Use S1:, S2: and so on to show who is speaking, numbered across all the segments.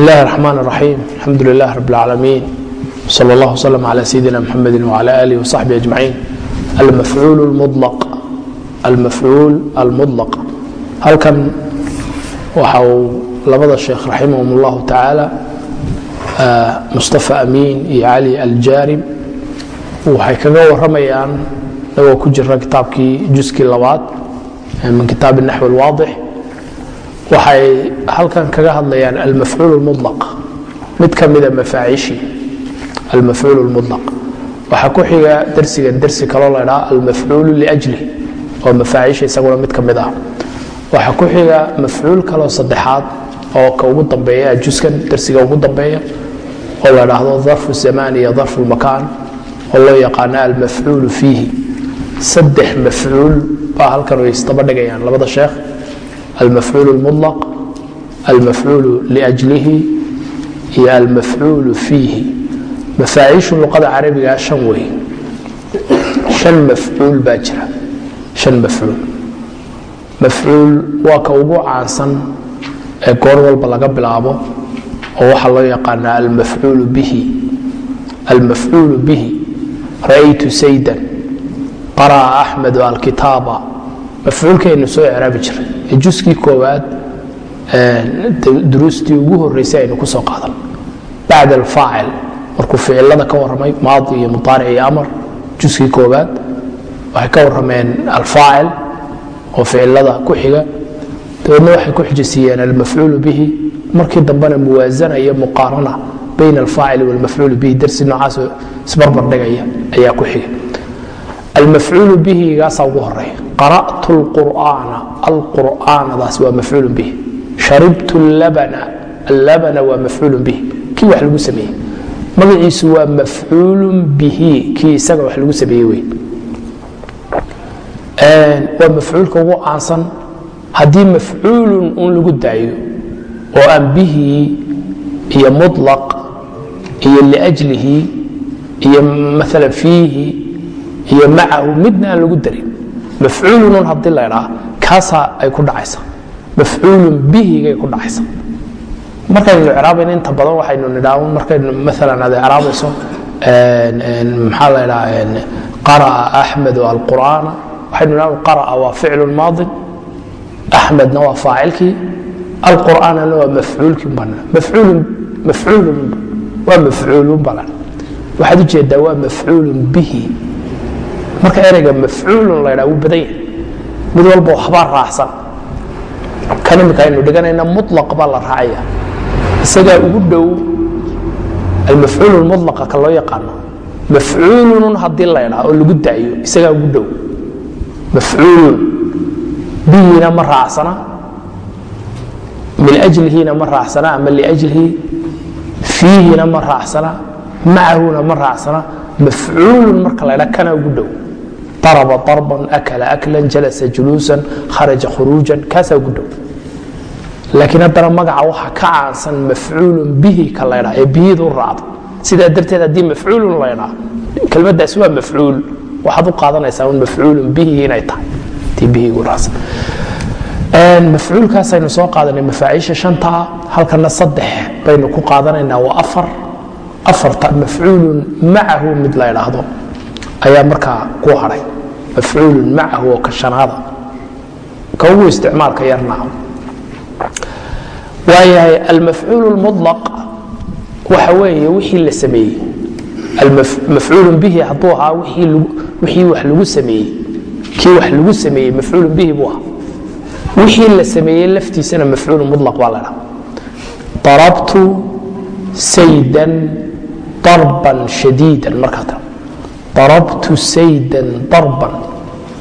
S1: الله الرحمن الرحيم الحمد لله رب العالمين صلى الله وسلم على سيدنا محمد وعلى آله وصحبه أجمعين المفعول المطلق المفعول المطلق halkan waxa uu labada sheekh raximahum اllahu tacaala mustafa amiin iyo cali aljaarib waxay kaga waramayaan nagoo ku jira kitaabkii juskii labaad min kitaab naxw اlwaadix waxay halkan kaga hadlayaan almafcuul mulaq mid ka mida ah mafaaiihi almafcuul mulaq waxaa ku xiga darsigan darsi kaloo ladhaa almafcuul ljli oo mafaaiisha isaguna mid ka mid ah. Waxaa ku xiga mafcuul kaloo saddexaad oo ka ugu dambeeya juskan darsiga ugu dambeeya oo la dhaahdo darfu zamaan iyo darfu makaan oo loo yaqaana almafcuulu fiihi. Saddex mafcuul baa halkan way isdaba dhigayaan labada sheekh almafcuul اlmulaq almafcuulu liajlihi iyo almafcuulu fiihi mafaaciishu luqada carabigaa shan wey an mafcuul baa jira an mafcuul mafcuul waa ka ugu caansan ee goor walba laga bilaabo oo waxaa loo yaqaanaa almafcuulu bihi almafcuulu bihi ra'aytu saydan qaraa axmedu alkitaaba mafcuulkaynu soo icraabi jiray juskii koowaad duruustii ugu horeysay aynu ku soo qaadan. Bacd alfaacil markuu ficilada ka warramay maadi iyo muaaric iyo amar juskii koowaad waxay ka warrameen alfaacil oo ficilada ku xiga. Dabeedna waxay ku xijisiiyeen almafcuulu bihi. Markii dambena muwaasana iyo muqaarana bayn alfaacili walmafcuulu bihi darsi noocaasoo isbarbardhigaya ayaa ku xiga almafcuulu bihigaasaa ugu horreeya qara'tu lqur'aana alqur'aanadaas waa mafcuulu bihi sharibtu labana allabana waa mafcuulu bihi kii wax lagu sameeyey magaciisu waa mafcuulu bihi kii isaga wax lagu sameeyey wey waa mafcuulka ugu caansan haddii mafcuulun un lagu daayo oo aan bihi iyo muطlaq iyo liأjlihi iyo maala fiihi iyo macahu midna aan lagu darin. Mafcuulunun haddii la ydhaa kaasaa ay ku dhacaysa. Mafcuulun bihigay ku dhacaysa. Markaynu icraabayna inta badan waxaynu nidhaa markaynu maalan aad icraabayso maxaa la ydhaa qara'a axmedu alqur'aana. Waxaynu nidhahno qara'a waa ficlu maadi axmedna waa faacilkii alqur'aanana waa mafcuulkii bana mafcuulun mafcuulun waa mafcuulun balan waxaad u jeedaa waa mafcuulun bihi marka ereyga mafcuulun la ydhaa wuu badan yahay. Mid walba waxbaa raacsan. Kan imika aynu dhiganayna muطlaq baa la raacaya. Isagaa ugu dhow almafcuul mulaqa ka loo yaqaano. Mafcuulun haddii la ydhaa oo lagu daayo isagaa ugu dhow. Mafcuulun bihina ma raacsana. Min ajlihina ma raacsana ama liajlihi fiihina ma raacsana. Macahuna ma raacsana. Mafcuulun marka la ydhaa kana ugu dhow daraba darban akala aklan jalasa juluusan kharaja khuruujan kaasaa ugu dhow laakiin haddana magaca waxa ka caansan mafcuulun bihi ka laydhaa ee bihidu raacdo sidaa darteed haddii mafcuulun laydhaa kelmaddaasi waa mafcuul waxaad u qaadanaysaa un mafcuulun bihi inay tahay tii bihigu raacsan mafcuulkaasaynu soo qaadanay mafaaciisha shantaa halkana saddex baynu ku qaadanaynaa waa afar afarta mafcuulun macahu mid la ydhaahdo ayaa markaa ku hadhay mafcuulun macahu oo ka shanaada. Ka ugu isticmaalka yarna waayahay almafcuul mulaq waxa weeye wixii la sameeyey. Mafcuul bihi hadduu ahaa wixii wax lagu sameeyey. Kii wax lagu sameeyey mafcuul bihi buu ahaa. Wixii la sameeyey laftiisana mafcuul mulaq baa ladhaa darabtu saydan darban shadiidan markaa tira darabtu saydan darban.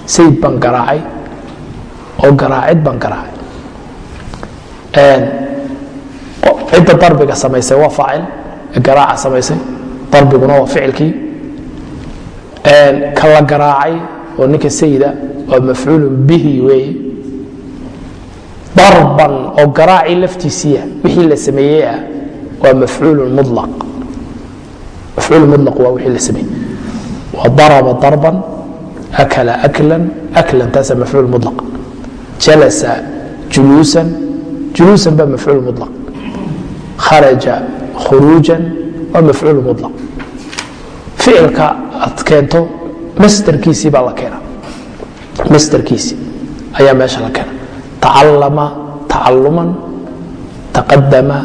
S1: Sayd baan garaacay oo garaacid baan garaacay. Cidda darbiga samaysay waa faacil garaaca samaysay darbiguna waa ficilkii. Ka la garaacay oo ninka sayida waa mafcuulun bihi weeye darban oo garaacii laftiisiiya wixii la sameeyey ah waa mafcuulun mulaq mafcuul mulaq waa wixii la sameeyey waa daraba darban akala aklan taasaa mafcuul mulaq jalasa juluusan juluusan baa mafcuul mulaq kharaja khuruujan waa mafcuul mulaq ficilka aad keento masderkiisii baa la keena masderkiisii ayaa meesha la keena tacallama tacaluman taqadama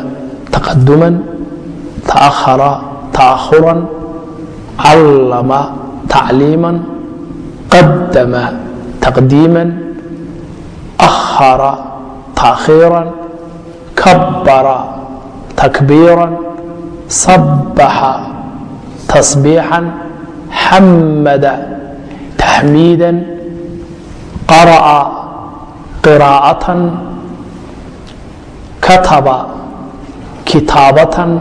S1: taqaduman taahara ta'ahuran callama tacliiman qadama taqdiiman ahara taakhiiran kabbara takbiiran sabbaxa tasbiixan xamada taxmiidan qara'a qiraa'atan kataba kitaabatan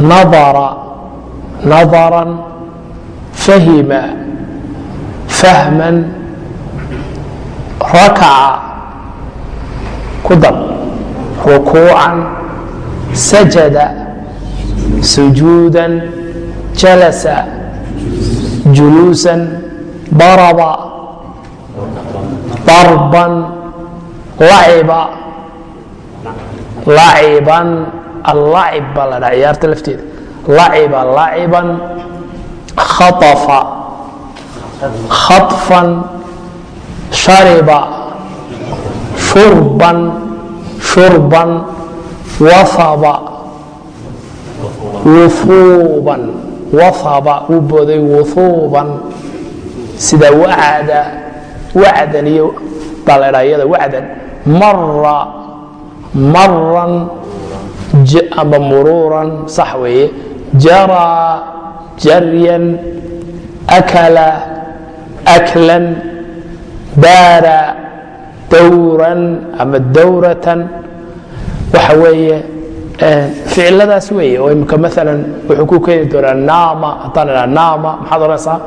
S1: nadara nadaran fahima fahman rakaca ku dar rukuucan sajada sujuudan jalasa juluusan daraba darban laciba laciban allacib baa la dhaha ciyaarta lafteeda laciba laciban khaafa khaطfan shariba shurban shurban waaba wuuuban waaba uu booday wuuuban sida wacda wacdan iyo baa la mara maran ama muruuran sax weeye jaraa jaryan akala aklan daara dawran ama dawratan waxa weeye ficiladaas weeye oo imika maalan wuxuu ku keeni doonaa naama haddaan idhaa naama maxaad odhanaysaa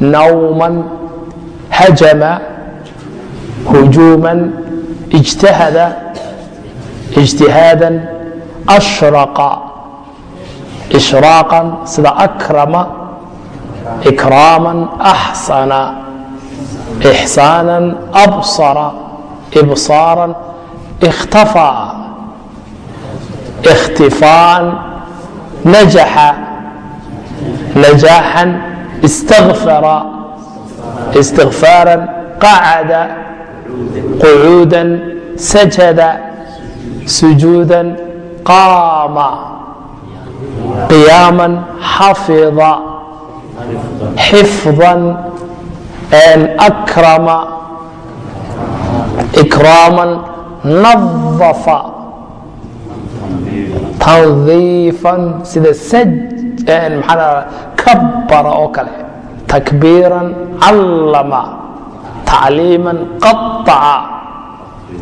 S1: nawman hajama hujuuman ijtahada ijtihaadan ashraqa ishraaqan sida akrama ikraaman axsana ixsaanan absara ibsaaran ikhtafaa ikhtifaan najaxa najaaxan istagfara istigfaaran qacada qucuudan sajada sujuudan qaama qiyaaman xafida xifdan akrama ikraaman nadafa tandiifan sida maxaa kabbara oo kale takbiiran callama tacliiman qaطaca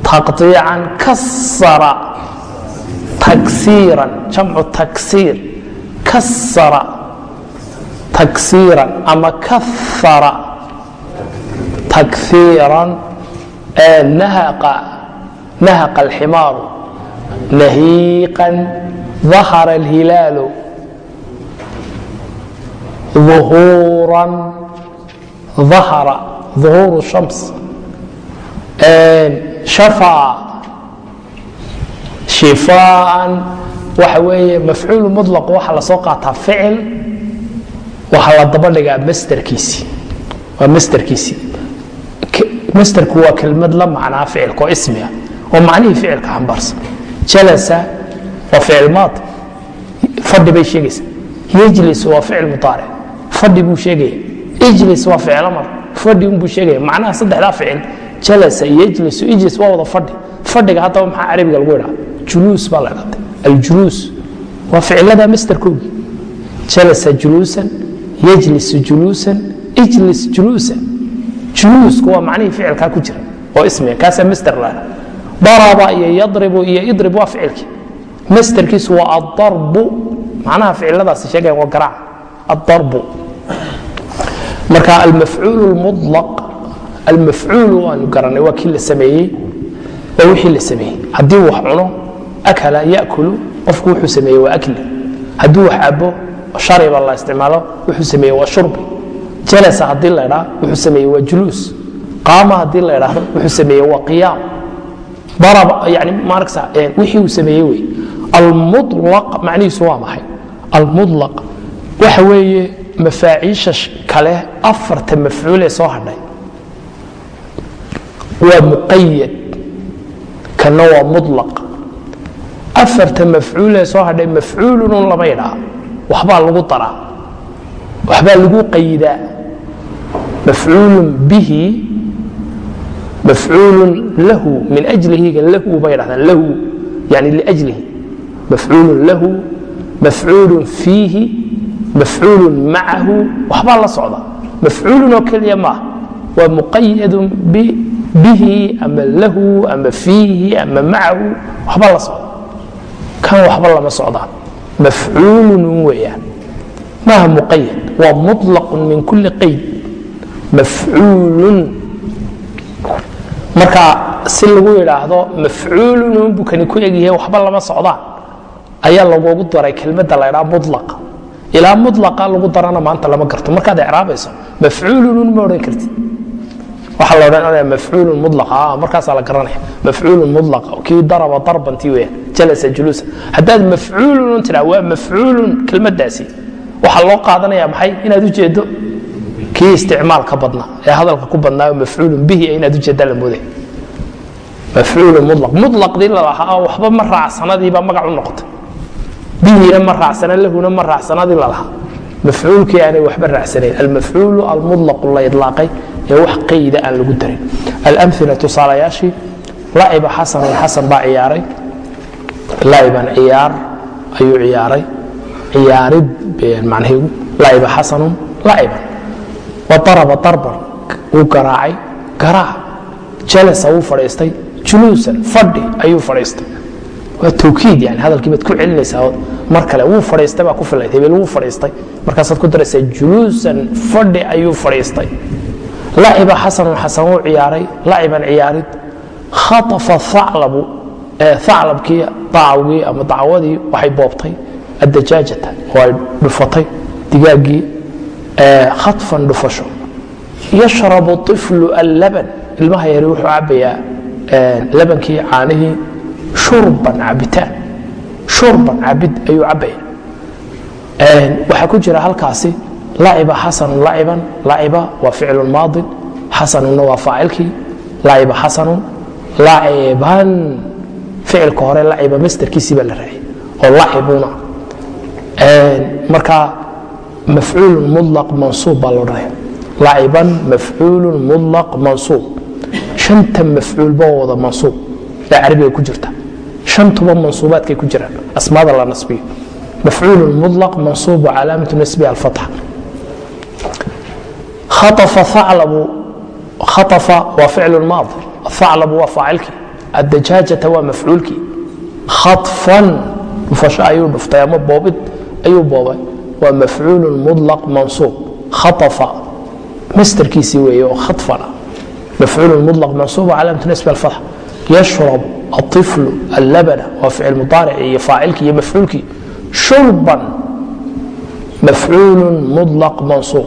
S1: taqطiican kasara tagsiiran jamcu tagsiir kasara tagsiiran ama kaara takiiran nahaqa alximaaru nahiiqan dahara alhilaalu uhuuran ahara uhuuru shams shafaa shifaaan waxa weeye mafcuul muطlaq waxaa la soo qaataa ficil waxaa la daba dhigaa masderkiisii waa masderkiisii masderku waa kelmad la macnaa ficilka oo ismi ah oo macnihii ficilka xambaarsan jalasa waa ficil maad. Fadhi bay sheegaysaa. Yejlis waa ficil mudaaric fadhi buu sheegaya. Ijlis waa ficil amar. Fadhi unbuu sheegaya. Macnaha saddexdaa ficil jalasa yejlisu ijlis waa wada fadhi. Fadhiga haddaba maxaa carabiga lagu idhaa juluus baa la dhahday aljuluus waa ficilada masderkoogii jalasa juluusan yejlisu juluusan ijlis juluusan. Juluusku waa macnihii ficilkaa ku jira oo ismiga kaasaa masder la dhaha daraba iyo yadribu iyo idrib waa ficilkii. Masderkiisu waa adarbu macnaha ficiladaasi sheegayan waa garaaca adarbu marka almafcuul mulaq almafcuul waanu garanay waa kii la sameeyey. Waa wixii la sameeyey. Haddii wax cuno akala yakulu qofku wuxuu sameeyey waa akli hadduu wax cabo shariba la isticmaalo wuxuu sameeyey waa shurbi jalasa haddii la idhaa wuxuu sameeyey waa juluus qaama haddii la idhaahdo wuxuu sameeyey waa qiyaam daraba yani maaragsa wixii uu sameeyey wey almulaq macnihiisu waa maxay almulaq waxa weeye mafaaciisha kale afarta mafcuul ee soo hadhay waa muqayad kana waa mulaq afarta mafcuul ee soo hadhay mafcuulun lama ydhaa waxbaa lagu daraa. Waxbaa lagu qayidaa mafcuulun bihi mafcuulun lahu min ajlihiga lahu bay dhahdaan lahu yani liajlihi. Mafcuulun lahu mafcuulun fiihi mafcuulun macahu waxbaa la socda. Mafcuulun oo keliya maaha waa muqayadun bihi ama lahu ama fiihi ama macahu waxbaa la socda kan waxba lama socdaan mafcuulun weyaan maaha muqayad waa muطlaqun min kuli qayd mafcuulun marka si lagu yidhaahdo mafcuulun buu kani ku egyahay waxba lama socdaan ayaa lagugu daray kelmadda la ydhaa mulaq ilaa mulaqa lagu darana maanta lama garto. Markaad icraabayso mafcuulun ma odhan kartid waxaa la odhanaya mafcuulun mulaq markaasaa la garanaya. Mafcuulun mulaq kii daraba darbantii weeyaan jalasa juluusa. Haddaad mafcuulun tiraa waa mafcuulun kelmaddaasi waxaa loo qaadanaya maxay? Inaad ujeedo kii isticmaalka badnaa. Ee hadalka ku badnaayo mafcuulun bihi inaad ujeeddaa la mooday. Mafcuulun mulaq mulaqdii lalahaa waxba ma raacsanadiibaa magac u noqotay. Bihina ma raacsana lahuna ma raacsanadii lalahaa mafcuulkii aanay waxba raacsanayn. Almafcuulu almulaqu la idlaaqay ee wax qayda aan lagu darin. Alamila tusaalayaashii xasanun xasan baa ciyaaray. Laciban ciyaar ayuu ciyaaray. Ciyaarid macnaheegu laciba xasanun laciban wadaraba darban wuu garaacay. Garaac jalasa wuu fadhiistay. Juluusan fadhi ayuu fadhiistay. Waa tawkiid yani hadalkii baad ku celinaysaa mar kale wuu fadhiistay baa ku filayd hebel wuu fadhiistay. Markaasaad ku daraysaa juluusan fadhi ayuu fadhiistay laciba xasanun xasan wuu ciyaaray laciban ciyaarid. Khatafa aclabu aclabkii dacwgii ama dacwadii waxay boobtay addajaajata. Oo ay dhufatay digaaggii khatfan dhufasho. Yashrabu iflu allaban ilmaha yari wuxuu cabayaa labankii caanihii shurban cabitaan. Shurban cabid ayuu cabaya waxaa ku jira halkaasi laciba xasanun laciban laciba waa ficlu maadin. Xasanunna waa faacilkii. Laciba xasanun laciban ficilka hore laciba masterkiisii baa la raacay oo lacibuna marka mafcuul mulaq mansuub baa loo dhahaya laciban mafcuulu mulaq mansuub. Shanta mafcuulba oo wada mansuub. Ee carabiga ku jirta. Shantuba mansuubaadkay ku jiraan. Asmaada la nasbiyo. Mafcuul mulaq mansuub calaamatu nasbiha alfatxa waa ficlu maadi aclabu waa faacilkii addajaajata waa mafcuulkii khaطfan dhufasho ayuu dhuftay ama boobid ayuu boobay waa mafcuul mulaq mansuub khaطafa masterkiisii weeye oo khaطfana mafcuul mulaq mansuub calaamatu nasbi alfatxa yashrabu aطiflu allabana waa ficil mudaarici iyo faacilkii iyo mafcuulkii shurban mafcuul mulaq mansuub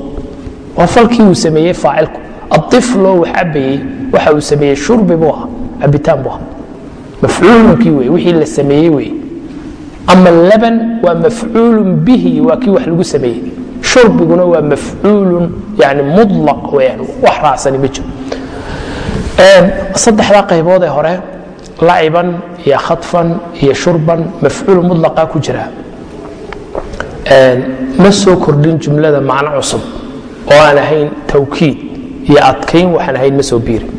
S1: waa falkii uu sameeyey faacilku. Aiflo wax cabayey waxa uu sameeyey shurbi buu ahaa cabitaan buu ahaa. Mafcuulunkii wey wixii la sameeyey wey ama laban waa mafcuulun bihi waa kii wax lagu sameeyey. Shurbiguna waa mafcuulun yani mulaq weyaan wax raacsani ma jiro saddexdaa qaybood ee hore laciban iyo khaطfan iyo shurban mafcuul mulaqa ku jira ma soo kordhin jumlada macno cusub oo aan ahayn tawkiid iyo adkayn waxaan ahayn ma soo biirin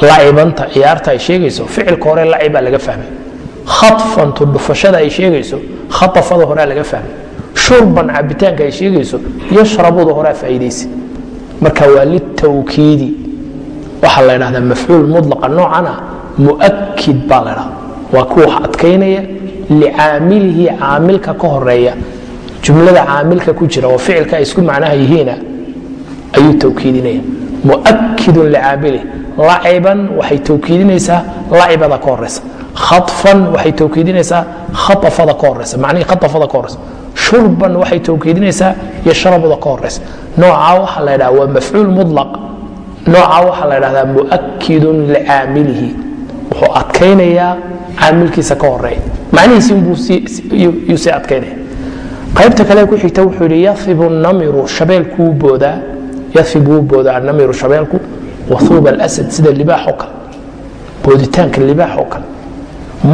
S1: lacibanta ciyaarta ay sheegayso ficilka hore lacibaa laga fahmay. Khaطfantu dhufashada ay sheegayso khaطafada horea laga fahmay. Shurban cabitaanka ay sheegayso yashrabuda horea faa'iidaysa marka waa litawkiidi waxaa la dhahdaa mafcuul mulaqa noocana muakid baa la dhahda waa kuwa wax adkaynaya licaamilihi caamilka ka horreeya jumlada caamilka ku jira oo ficilka ay isku macnaha yihiina ayuu tawkiidinaya. Muakidun licaamili laciban waxay tawkiidinaysaa lacibada ka horeysa khaطfan waxay tawkiidinaysaa khaafada ka horeysa macnihii khaafada ka horeysa shurban waxay tawkiidinaysaa yashrabuda ka horeysa noocaa waxaa la ydhaha waa mafcuul mulaq noocaa waxaa la ydhahdaa muakidun licaamilihi wuxuu adkaynayaa caamilkiisa ka horreeya macnihiisiiyuu sii adkaynaya qaybta kale ku xigta wuxuu yidhi yahibu namiru shabeelku wuu boodaa yahibu wuu boodaa namiru shabeelku wahuuba alasad sida libaax oo kale booditaanka libaax oo kale.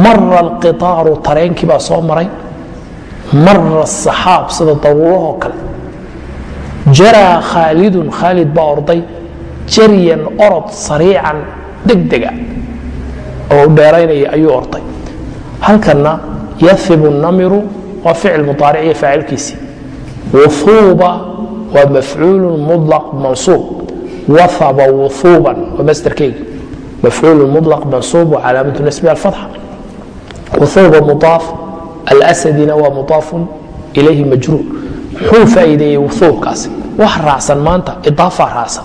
S1: Mara alqitaaru tareenkii baa soo maray. Mara asaxaab sida daruurahoo kale. Jaraa khaalidun khaalid baa orday jaryan orod sariican degdega oo dheeraynaya ayuu orday. Halkanna yahibu namiru waa ficil muaaric iyo faacilkiisii wuhuuba waa mafcuulu mulaq mansuub. Wahaba wuhuuban waa masderkeyga mafcuulu mulaq mansuub wa calaamatu nasbi alfatxa. Wuhuuba mudaaf alasadina waa mudaafun ilayhi majruur. Muxuu faa'iideeyey wuhuubkaasi wax raacsan maanta idaafa raacsan.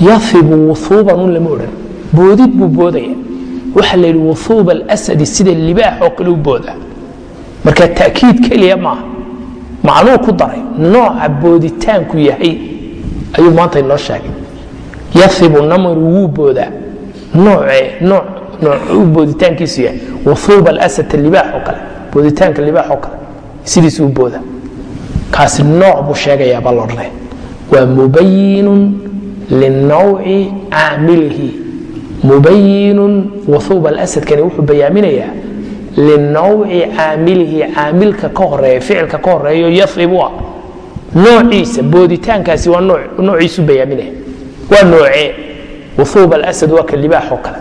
S1: Yahibu wuhuuban un lama odhan. Boodid buu boodaya. Waxa la yidhi wuhuuba alasadi sida libaax oo kale u boodaa marka ta'kiid keliya maaha macnuu ku daray nooca booditaanku yahay ayuu maanta inoo sheegay. Yahibu namaru wuu boodaa. Uu booditaankiisu yahay. Wuhuuba alasad libaax oo kale booditaanka libaax oo kale sidiisu u boodaa. Kaasi nooc buu sheegayaa baa loodhanaya waa mubayinun linawci caamilihi. Mubayinun wuhuuba alasadkani wuxuu bayaaminayaa linawci caamilihi caamilka ka horreeya ficilka ka horeeyo yahibu ah booditaankaasi waa noociisu bayaaminaya waa noocee wuhuuba alasad waa ka libaax oo kale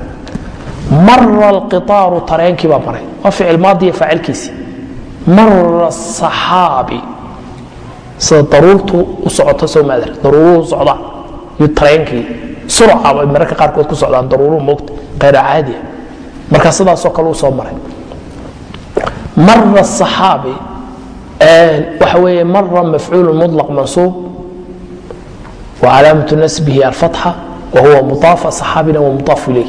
S1: mara alqitaaru tareenkii baa maray waa ficil maadiya faacilkiisii mara saxaabi sida daruurtu u socoto soo maadar daruuruhu socdaan iyo tareenkii surca bay mararka qaarkood ku socdaan daruuruhu moogta qayr caadiya marka sidaasoo kale u soo maray mara saxaabi waxa weeye mara mafcuulu mulaq mansuub wa calaamatu nasbihi alfatxa wa huwa mudaaf saxaabina wa mudaaf ilayh.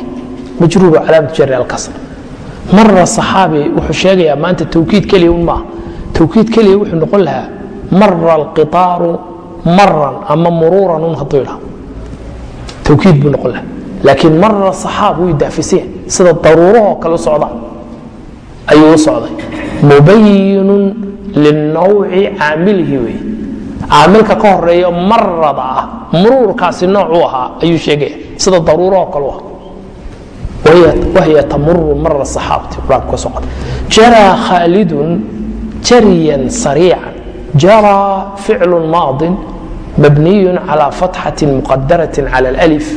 S1: Majruuru calaamatu jari alkasr mara saxaabi wuxuu sheegayaa maanta tawkiid keliya un maaha tawkiid keliya wuxuu noqon lahaa mara alqitaaru maran ama muruuran un hadduu idhaha tawkiid buu noqon lahaa. Laakiin mara saxaab wuu daafisaya sida daruurahoo kale u socda ayuu u socday mubayinun linawci caamilihi wey caamilka ka horeeya marada ah muruurkaasi noocuu ahaa ayuu sheegaya sida daruurahoo kale u aha wahiya tamuru mara saxaabti quraanka ka socda jaraa khaalidun jaryan sariican jaraa ficlu maadin mabniy calى fatxaة muqadaraة calى اlأlif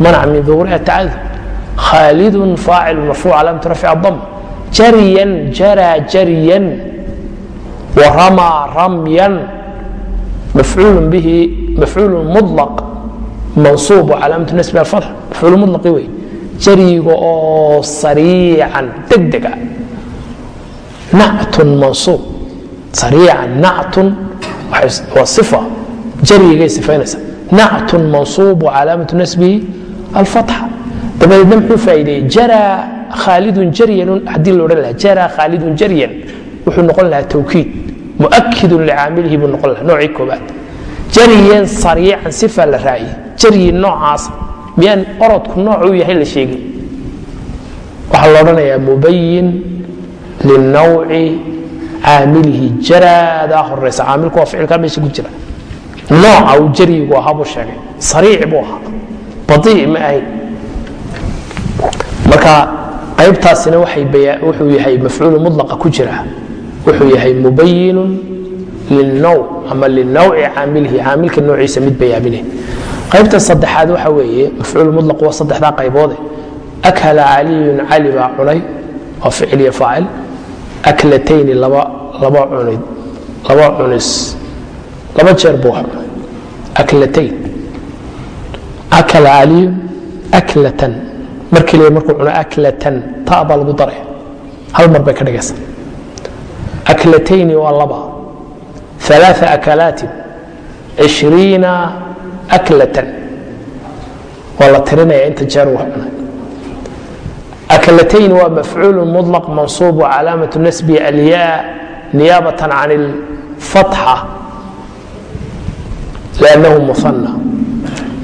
S1: manc min duhuriha tacadud khaalidun faacil marfuuc calaamatu rafci الdam jaryan jaraa jaryan waramaa ramyan mafcuul bihi mafcuul muطlaq mansuub calaamatu nasbi alfatx mafcuul muطlaqi wey jariga oo sariican degdega. Nactun mansuub sariican nactun waa sifa jarigay sifaynaysa. Nactun mansuub calaamatu nasbihi alfatxa dabadeedna muxuu faa'iideeyey jaraa khaalidun jaryan haddii la odhan lahaa jaraa khaalidun jaryan wuxuu noqon lahaa tawkiid. Muakidun licaamilihi buu noqon lahaa noocii koobaad jaryan sariican sifa la raaciyey jaryi noocaas miyaan orodku noocuu yahay la sheegin? Waxaa la odhanayaa mubayin linawci caamilihi. Jaraadaa horeysa caamilku waa ficilkaa meesha ku jira. Nooca uu jaryigu ahaa buu sheegay. Sariic buu ahaa. Badii ma ahayn marka qaybtaasina wuxuu yahay mafcuulu mulaqa ku jira. Wuxuu yahay mubayinun lilnow ama linawci caamilihi. Caamilka noociisa mid bayaaminay qaybta saddexaad waxa weeye mafcuul mulaq waa saddexdaa qayboode akala caliyun cali baa cunay waa ficil iyo faacil. Aklatayni laba cunis laba jeer buu wax cunay. Aklatayn. Akala caliyun aklatan mar keliya markuu cuno aklatan ta baa lagu daraya hal mar bay ka dhigaysa aklatayni waa laba ثلاثة أكلات عشرين أكلة ولا ترينا أنت جار وحنا أكلتين ومفعول مطلق منصوب وعلامة النسب الياء نيابة عن الفتحة لأنه مثنى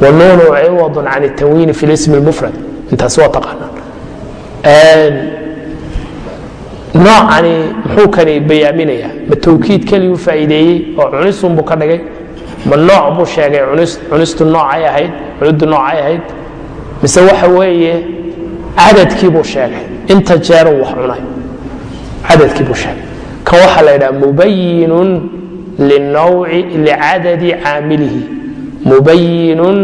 S1: والنون عوض عن التنوين في الاسم المفرد intaas waa taqaanaan. Noocani muxuu kani bayaaminayaa ma tawkiid keliyuu faa'iideeyey oo cunisunbuu ka dhigay? Ma nooc buu sheegay cunistu noocay ahayd cuniddu noocay ahayd? Mise waxa weeye cadadkii buu sheegay. Inta jeeruu wax cunay. Cadadkii buu sheegay. Kan waxaa la yidhaha mubayinun linawci licadadi caamilihi. Mubayinun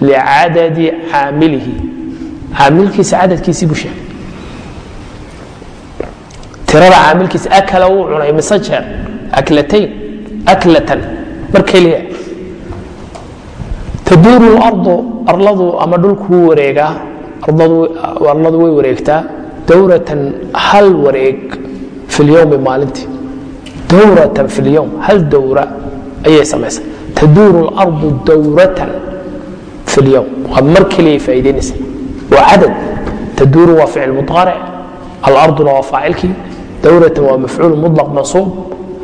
S1: licadadi caamilihi caamilkiisa cadadkiisii buu sheegay. Tirada caamilkiisa akala wuu cunay mise jeer aklatayn aklatan mar keliya. Taduuru lardu arladu ama dhulku wuu wareegaa arladu way wareegtaa dowratan hal wareeg fi maalintii. Dowratan fi hal dowra ayay samaysaa taduuru lardu dowratan fi lyowm mar keliyay faa'iidaynaysa waa cadad taduuru waa ficil mudaaric alarduna waa faacilkii dowratan waa mafcuul mudlaq mansuub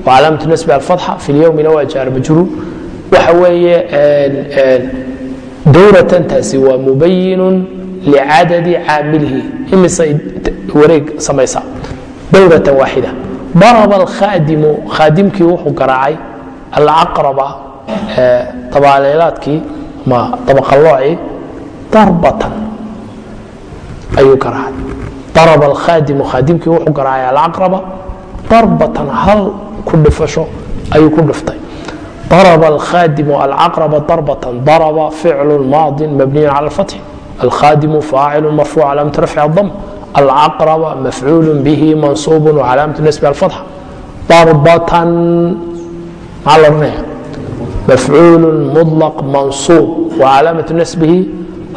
S1: وcalaamaة nasb alfatxa fi lyowmina waa jaar majruur waxa weeye dowratantaasi waa mubayinu licadadi caamilihi imisay wareeg samaysaa dowratan waaxida daraba alkhaadimu khaadimkii wuxuu garaacay alcaqraba dabaaleelaadkii ma dabaqaloocii darbatan ayuu garaacay daraba alkhaadimu khaadimkii wuxuu garaacay alcaqraba darbatan hal ku dhifasho ayuu ku dhiftay. Daraba alkhadimu alcaqraba darbatan daraba ficlu maadi mabniyu cala alfatxi alkhadimu faacilu marfuuc calaamatu rafci adam alcaqraba mafcuulu bihi mansuubu wcalaamatu nasbi alfatxa darbatan maxaa la odhanaya mafcuulu mudlaq mansuub wcalaamatu nasbihi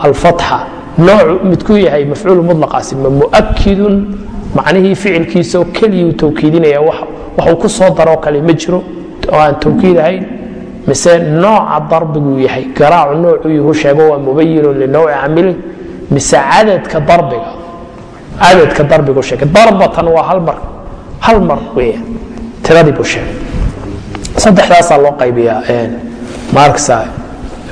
S1: alfatxa noocu midku yahay mafcuulu mudlaqaasi ma muakidun macnihii ficilkiisaoo keliyuu tawkiidinaya waxuu ku soo daroo kale ma jiro oo aan tawkiid ahayn. Mise nooca darbiguu yahay garaacu noocuu yuhu sheego waa mubayinun linowci camili mise cadadka darbiga cadadka darbigu sheegay darbatan waa hal mar hal mar weya tiradii buu sheegay. Saddexdaasaa loo qaybiyaa maarkasa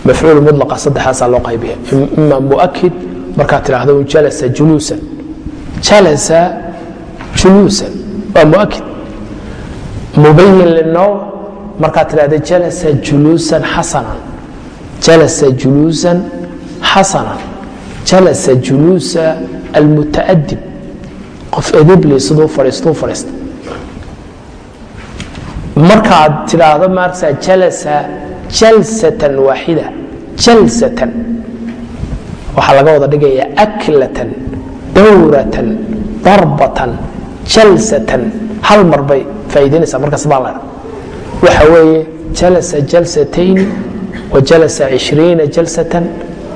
S1: mafcuul mudlaqa saddexdaasaa loo qaybiya ima muakid markaad tidhaahdo jalasa juluusan. Jalasa juluusan. Waa muakid. Mubayin linowc markaad tidhahda jalasa juluusan xasanan. Jalasa juluusan xasanan. Jalasa juluusa almutaadib qof edibli siduu fadhiistuu fadhiista markaad tidhaahdo maarkasa jalasa jalsatan waaxida jalsatan waxaa laga wada dhigayaa aklatan dowratan darbatan jalsatan. Hal mar bay faa'iidaynaysaa marka sidaa la waxa weeye jalasa jalsatayni wa jalasa cishriina jalsatan.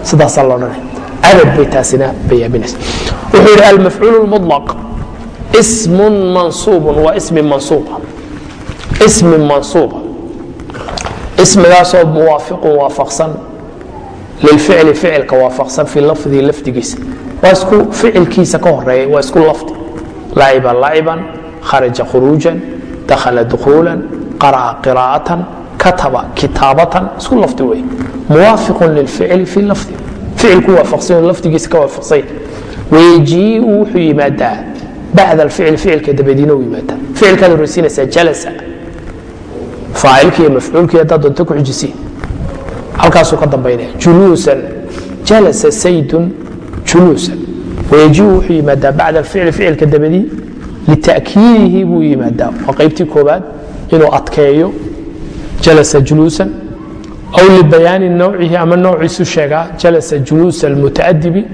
S1: Sidaasaa lo odhanaya cadad bay taasina bayaaminaysa wuxuu yidhi almafcuul lmudlaq ismun mansuubun waa ismi mansuuba. Ismi mansuuba. Ismigaasoo muwaafiqun waafaqsan lilficli ficilka waafaqsan fii lafdihi lafdigiisa waa isku ficilkiisa ka horreeya waa isku lafdi laciba laciban kharaja khuruujan dakhala dukhuulan qara'a qiraa'atan kataba kitaabatan isku lafdi wey muwaafiqun lilficli fii lafdi ficilku waafaqsan lafdigiisa ka waafaqsay wayajiiu wuxuu yimaadaa bacda alficli ficilka dabadiina u yimaadaa ficilkaad horeysiinaysaa jalasa faacilki iyo mafcuulkii haddaad ku xujisiin halkaasuu ka dambaynaya juluusan jalasa saydun juluusan. Wayajiiu wuxuu yimaadaa bacda alficli ficilka dabadii lita'kiidihi buu yimaadaa. Waa qaybtii koobaad inuu adkeeyo jalasa juluusan. Aw libayaani nawcihi ama noociisu sheegaa jalasa juluusa almutaadibi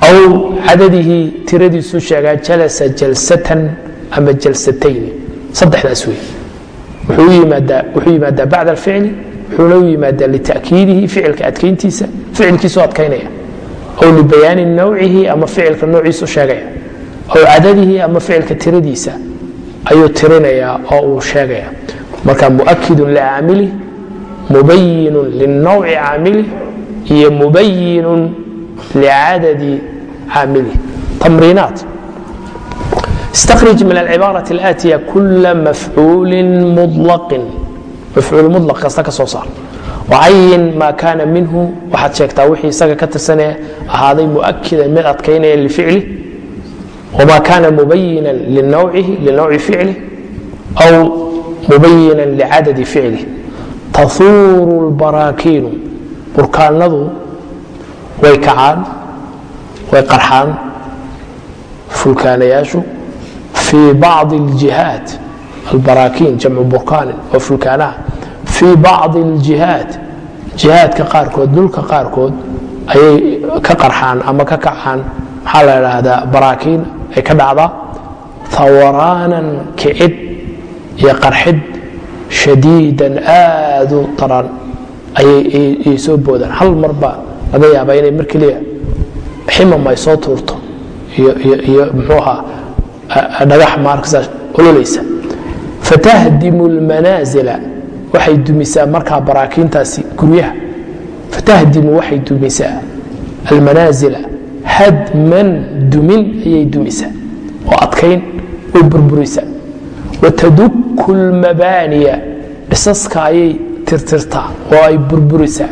S1: aw cadadihi tiradiisu sheegaa jalasa jalsatan ama jalsatayni saddexdaas wey wuxuu yimaadaa bacd alficli wuxuuna u yimaadaa litakiidihi ficilka adkayntiisa ficilkiisu adkaynaya aw libayaani nawcihi ama ficilka noociisu sheegaya aw cadadihi ama ficilka tiradiisa ayuu tirinaya oo uu sheegaya. Marka muakidun licaamili mubayinun linawci caamili iyo mubayinun licadadi caamili tamriinaat istakrij min alcibaarati alaatiya kula mafcuulin mulaqin mafcuul mulaq kasta ka soo saar. Wacayin maa kaana minhu waxaad sheegtaa wixii isaga ka tirsanee ahaaday muakidan mid adkaynaya lificli wama kaana mubayinan linowci ficli aw mubayinan licadadi ficli. Tahuuru lbaraakiinu burkaanadu way kacaan way qarxaan fulkaanayaashu fii bacdi اljihaad albaraakiin jamcu burkaanin oo fulkaanaha fii bacdi اljihaat jihaadka qaarkood dhulka qaarkood ayay ka qarxaan ama ka kacaan. Maxaa la idhaahdaa baraakiin ay ka dhacdaa hawaraanan kicid iyo qarxid shadiidan aad u daran ayay soo boodaan. Hal mar baa laga yaabaa inay mar keliya ximam ay soo tuurto iyo mxuu ahaa dhagax maarkasaa ololaysa fatahdimu lmanaazila waxay dumisaa markaa baraakiintaasi guryaha fatahdimu waxay dumisaa almanaazila hadman dumin ayay dumisaa oo adkayn oo burburisa watadukku lmabaaniya dhisaska ayay tirtirtaa oo ay burburisaa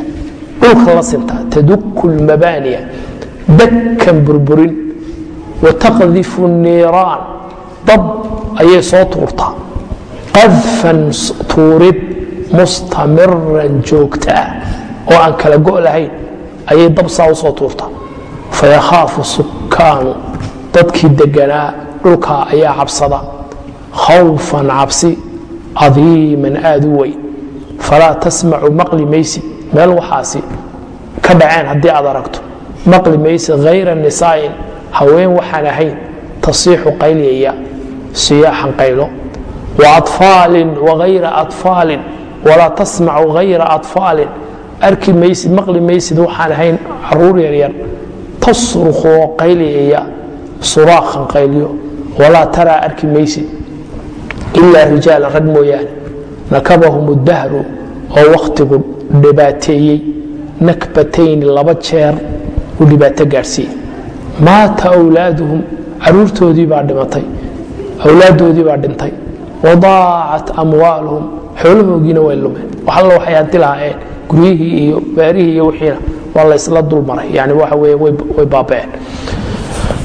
S1: dhulka la sintaa tadukku lmabaaniya dakkan burburin wataqdifu niiraan dab ayay soo tuurtaa qadfan tuurid mustamiran joogta ah. Oo aan kala go' lahayn ayay dab saa u soo tuurtaa. Fayakhaafu sukaanu dadkii deganaa dhulkaa ayaa cabsada. Khawfan cabsi cadiiman aad u weyn. Falaa tasmacu maqli maysid meel waxaasi ka dhaceen haddii aad aragto. Maqli maysid hayra nisaa'in haween waxaan ahayn tasiixu qayliyaya siyaaxan qaylo waatfaalin wagayra atfaalin walaa tasmacu hayra atfaalin arki maysid maqli maysid waxaan ahayn carruur yaryar tasrukhu oo qayliyaya suraakhan qayliyo walaa taraa arki maysid ilaa rijaalan rag mooyaane nakabahum dahru oo wakhtigu dhibaateeyey nakbatayni laba jeer u dhibaato gaadhsiiye maata wlaaduhum caruurtoodii baa dhimatay awlaaddoodii baa dhintay wadaacat amwaaluhum. Xoolahoogiina way lumeen. Wax alla waxay hanti lahaayeen. Guryihii iyo beerihii iyo wixiina waa laysla dulmaray. Yani waxa weye way baaba'een.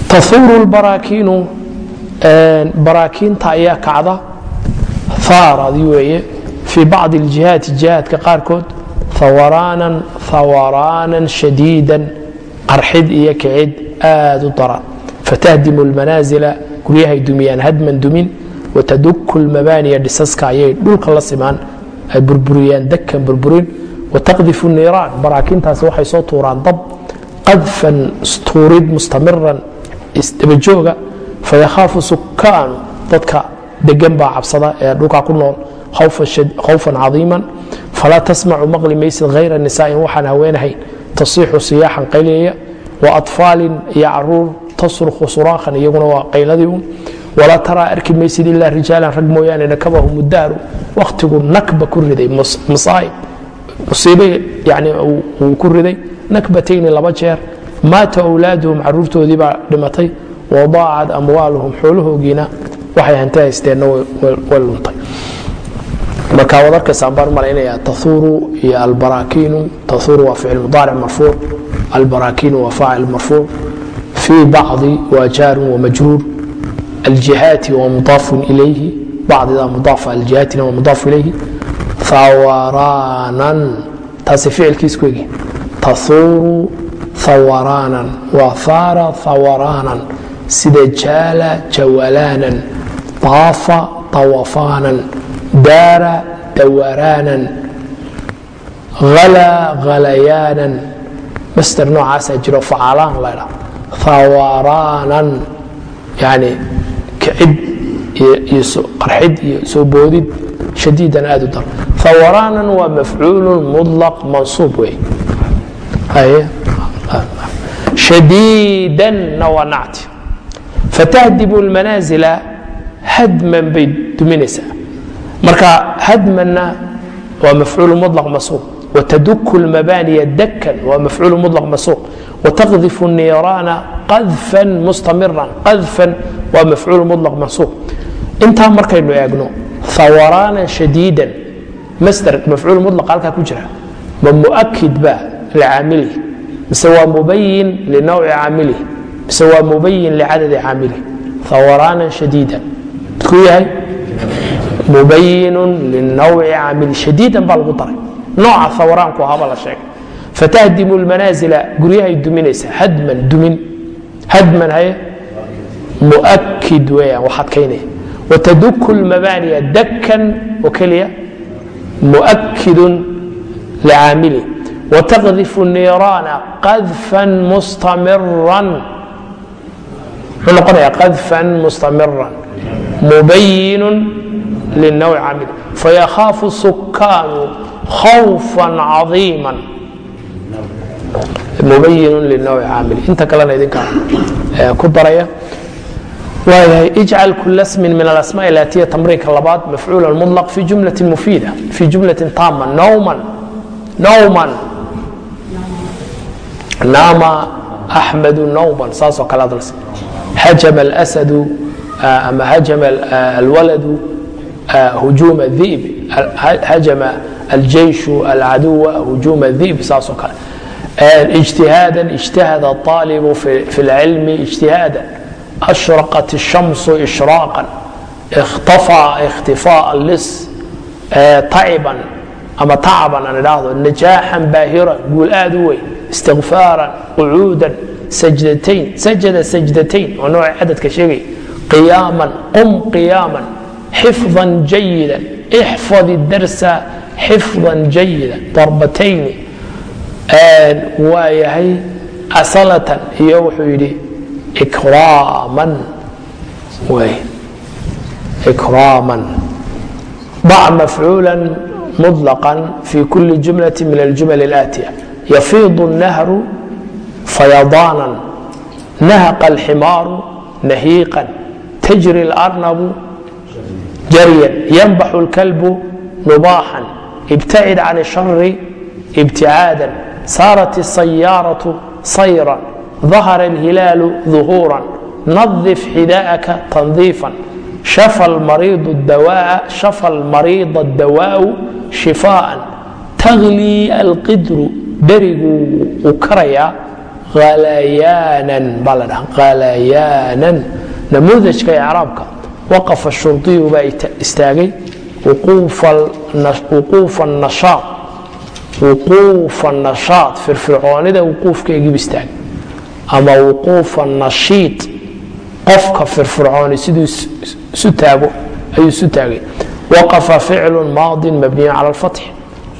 S1: Tahuuru lbaraakiinu baraakiinta ayaa kacda haaradi weeye. Fii bacdi aljihaati jihaadka qaarkood hawaraanan hawaraanan shadiidan qarxid iyo kicid aad u daran. Fatahdimu lmanaazila guryahay dumiyaan hadman dumin watadukku lmabaaniya dhisaska ayay dhulka la simaan ay burburiyaan dakkan burburin. Wataqdifu niiraan baraakiintaasi waxay soo tuuraan dab qadfan tuurid mustamiran isdabajooga fayakhaafu sukaanu dadka degan baa cabsada ee dhulkaa ku nool khawfan cadiiman. Falaa tasmacu maqli maysid hayra nisaa'in waxaan haweenahayn tasiixu siyaaxan qayliyaya wa atfaalin iyo carruur tasrukhu suraakhan iyaguna waa qayladii un walaa taraa arki maysid ilaa rijaalan rag mooyaane nakabahum daaru wakhtigu nakba ku riday masaa'ib musiibe yani uu ku riday nakbatayni laba jeer. Maata awlaaduhum caruurtoodii baa dhimatay. Wadaacad amwaaluhum xoolahoogiina waxay hanti haysteenna way luntay. Marka waad arkaysaan baan malaynayaa tahuuru iyo albaraakiinu tahuuru waa ficil mudaaric marfuuc albaraakiinu waa faacil marfuuc. Fii bacdi waa jaarun wamajruur aljihaati waa mudaafun ilayhi bacdida mudaafa aljihaatina waa mudaaf ilayhi hawaraanan taasi ficilkiisku egi tahuuru hawaraanan waa haara hawaraanan sida jaala jawalaanan daafa dawafaanan daara dawaraanan hala halayaanan master noocaasaa jiro facaalaan ladha hawaraanan yani kicid qarxid iyo soo boodid shadiidan aad u dar. Hawaraanan waa mafcuulu mulaq mansuub wey. Shadiidanna waa nacti. Fatahdimu lmanaazila hadman bay duminaysaa. Marka hadmanna waa mafcuul mulaq masuuq wataduk lmabaaniya dakan waa mafcuul mulaq masuuq wataqdifu niiraana qadfan mustamiran qadfan waa mafcuul mulaq masuuq intaa markaynu eegno hawaraanan shadiidan masder mafcuul mulaq halkaa ku jira ma muakid ba licaamilihi mise waa mubayin linawci caamilihi mise waa mubayin licadadi caamilihi hawraanan shadiida ku yahay mubayinu linawci caamil shadiidan baa lagu daray nooca hawraanku ahaaba la sheegay ftahdimu lmanaazila guryahay duminaysa hadman dumin hadman haye muakid weeyaan wax adkaynaya wataduku lmabaaniya dakkan oo keliya muakidun licaamili wataqdifu niiraana qadfan mustamiran muxuu noqonaya qadfan mustamiran mubayinun linawc camil fayahaafu sukaanu khawfa cadiima mubayinu linowci caamil inta kalena idinka eh, ku baraya. Waayahay ijcal kula smin min alasmaa ilaatiya tamriinka labaad mafcuulan mulaq fi jumlatin mufiida fi jumlatin taama nowman nowman naama axmadu nowman saasoo kale adlas hajama alsadu eh, ama hajama alwaladu eh, hujuuma dhiib hajama aljeyshu alcaduwa hujuuma dhiib saasoo kale. اجتihاada اجتahd الطاalب في العلم اجتihاada أشرقت الشمس إشراقا اkhتفى اkhtifاء lis taciban ama tacaban aan idhaahdo najaaxan baahira guul aad u weyn istikfaaran qucuudan sajdatayn sajada sajdatayn waa nooca cadadka sheegay qiyaaman qum qiyaaman xifdan jayidan ixfadi darsa xifdan jayida darbatayni waa yahay asalatan iyo wuxuu yidhi ikraaman way ikraaman ضع مفعولا مطلقا في كل جملة من الجمل الآتية يفيض النهر فيضانا نهق الحمار نهيقا تجري الأرنب جريا ينبح الكلب نباحا ابتعد عن الشر ابتعادا سارت السيارة صيرا ظهر الهلال ظهورا نظف حذاءك تنظيفا شفى المريض الدواء شفى المريض الدواء شفاء تغلي القدر berigu uu karayaa halayaanan baa la dhaha halayaanan namuudajka icraabka waqafa shurdiyu baa istaagay wuquufa nashaad wuquufa nashaad firfircoonida wuquufkeegib istaag ama wuquufa nashiid qofka firfircooni siduu isu taago ayuu isu taagay. Waqafa ficlu maadin mabniyu cala alfatx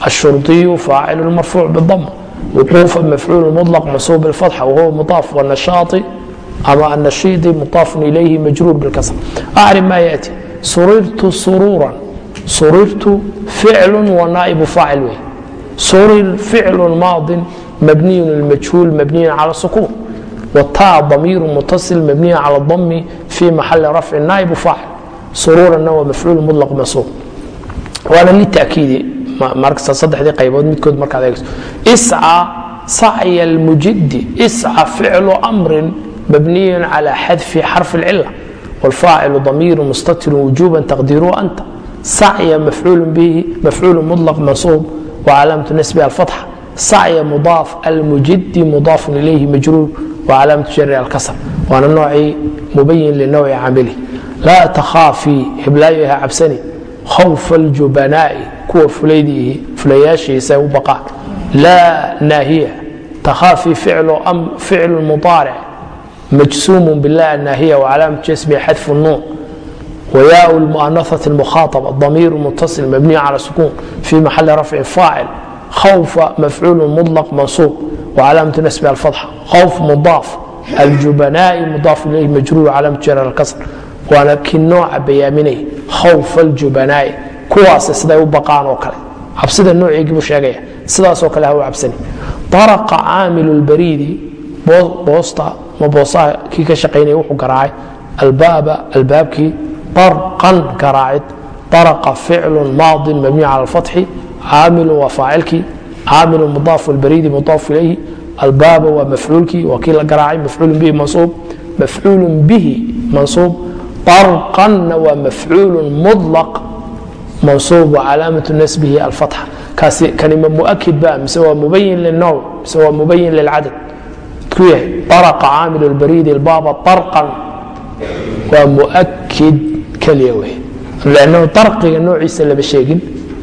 S1: ashurdiyu faacilu marfuuc bidam wuquufa mafcuul mulaq mansuub bifatxa wahuwa muaaf wanashaai ama anashiidi muaafun ilayhi majruur bilkasr. Acrim maa yaati. Surirtu suruuran. Surirtu ficlu wanaa'ibu faacil wey surin ficl maadin mabniy majhuul mabniy cal sukuun. Wta damiir mutasil mabniy cal dami fi maxali rafci naaibu faacil sururana waa mafcuul mulaq mansuub waana litakiidi markasta saddexdii qaybood midkood markaad eegso isca sacya lmujidi isca ficlu amrin mabniyin cala xadfi xarfi lcila wlfaacilu damiiru mustatir wujuban taqdiru anta. Sacya mafcuul bihi mafcuul mulaq mansuub wcalaamatu nasbi alfatxa sacya mudaaf almujidi mudaafun ilayhi majruur wcalaamatu jari alkasr waana noocii mubayin linowci camili laa takhaafii hiblaayo ha cabsani khawfa اljubanaa'i kuwa fulayaashiisa u baqaan laa naahiya takhaafi ficlu mudaaric majsuum bilah naahiya wcalaamatu jasmi xadfu nuun وyاء المؤنثة المخاطبة ضمير متصل مبني على سكون في محل رفع فاعل خوف مفعول مطلق منصوب وعلامة نسبه الفتحة خوف مضاف الجبناء مضاف إليه مجرور علامة جر الكسر waana kii nooca bayaaminay khawf aljubanaai kuwaas siday u baqaan oo kale cabsida noociigiibuu sheegaya sidaasoo kale ha u cabsani araqa caamilu lbariidi boosta ma boosaha kii ka shaqaynaya wuxuu garaacay albaaba albaabkii arqan garaacid araqa ficlu maadin mabniy cala alfatxi caamilu waa faacilkii caamilu mudaaf lbariidi mudaaf ilayhi albaaba waa mafcuulkii waa kii la garaacay mafcuulu bihi mansuub mafcuulu bihi mansuub arqanna waa mafcuul mulaq mansuub wacalaamatu nasbihi alfatxa kaasi kanima muakid ba mise waa mubayin lilnowc mise waa mubayin lilcadad ku yahay araqa caamilu lbariidi albaaba arqan waa muakid keliya wey lannahu darqiga noociisa lama sheegin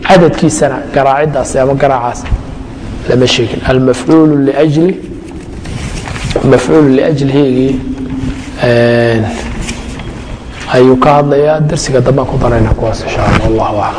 S1: cadadkiisana garaacidaas ama garaacaas lama sheegin. Almafcuulu liajlihiygii ayuu ka hadlayaa. Darsiga dambaan ku darayna kuwaas insha allah wallahu aclam